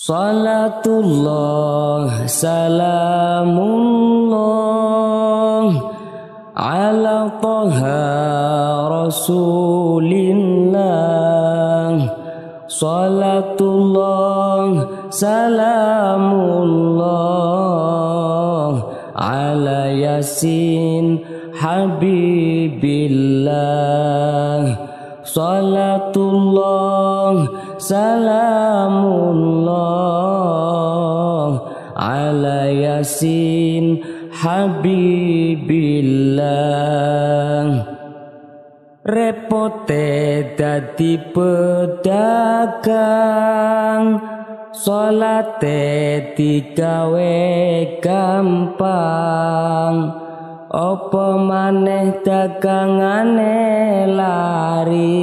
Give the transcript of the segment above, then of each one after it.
Salatullah salamullah ala taha rasulillah Salatullah salamullah ala yasin habibillah Salatullah salamullah ala yasin habibillah. Repote dadi pedagang salate digawe gampang. Apa maneh dagangane laris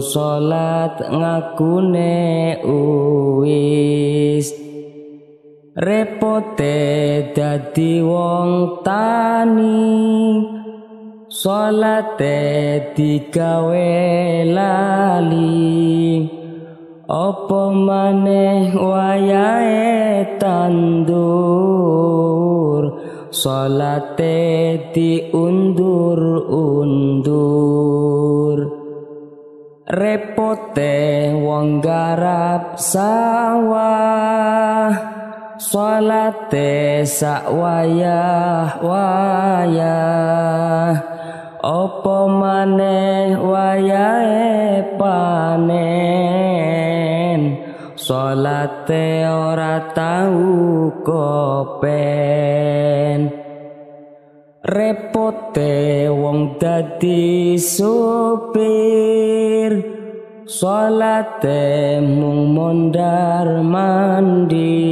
salat ngakune uwis repote dadi wong tani. Salate digawe lali. Apa maneh wayahe tandur? Salate diundur-undur repote wong garap sawah salate sak wayah apa maneh wayahe panen? Salate ora tau kopen repote wong dadi supir salate mung mondar mandir.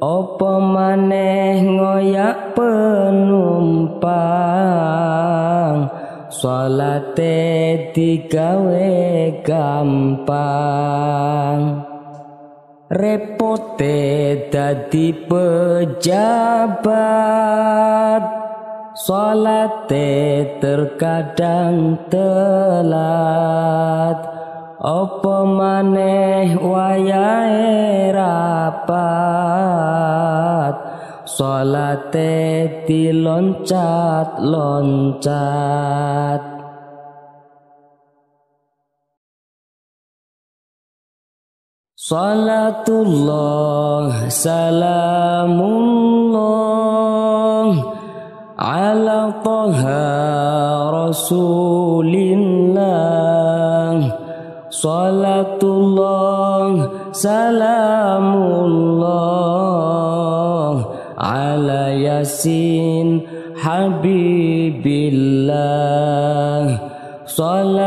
Apa maneh ngoyak penumpang? Salate digawe gampang repote dadi pejabat. Salate terkadang telat. Apa maneh wayahe rapat? Salate diloncat-loncat Salatullah salamullah ala taha rasulillah Salatullah salamullah ala yasin habibillah Salatullah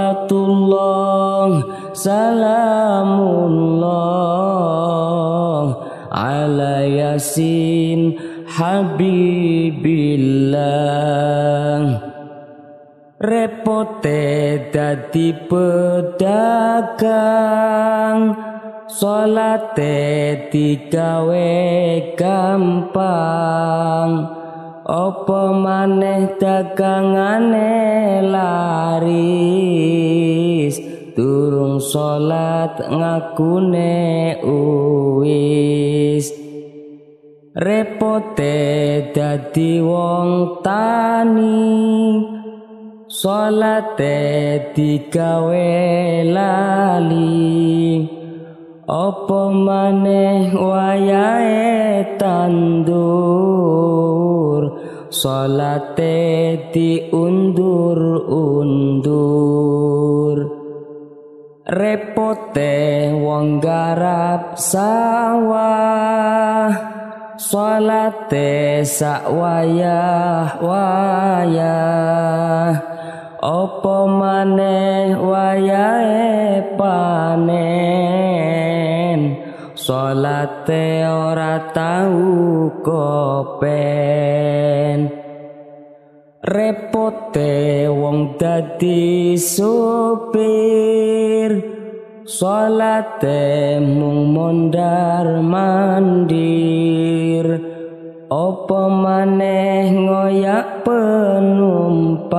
salamullah ala yasin habibillah. Repote dadi pedagang salate digawe gampang. Apa maneh dagangane laris durung salat ngakune uwis. Repote dadi wong tani. Salate digawe lali. Apa maneh wayahe tandur? Salate diundur-undur repote wong garap sawah salate sak wayah wayah apa maneh wayahe panen? Salate ora tau kopen repote wong dadi supir salate mung mondar mandir. Apa maneh ngoyak penumpang?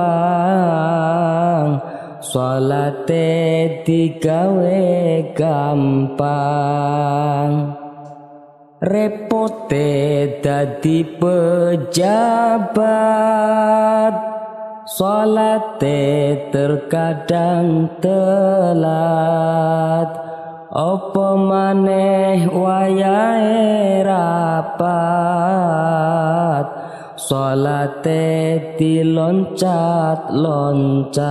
Salate digawe gampang repote dadi pejabat. Salate terkadang telat. Apa maneh wayahe rapat? Salate diloncat loncat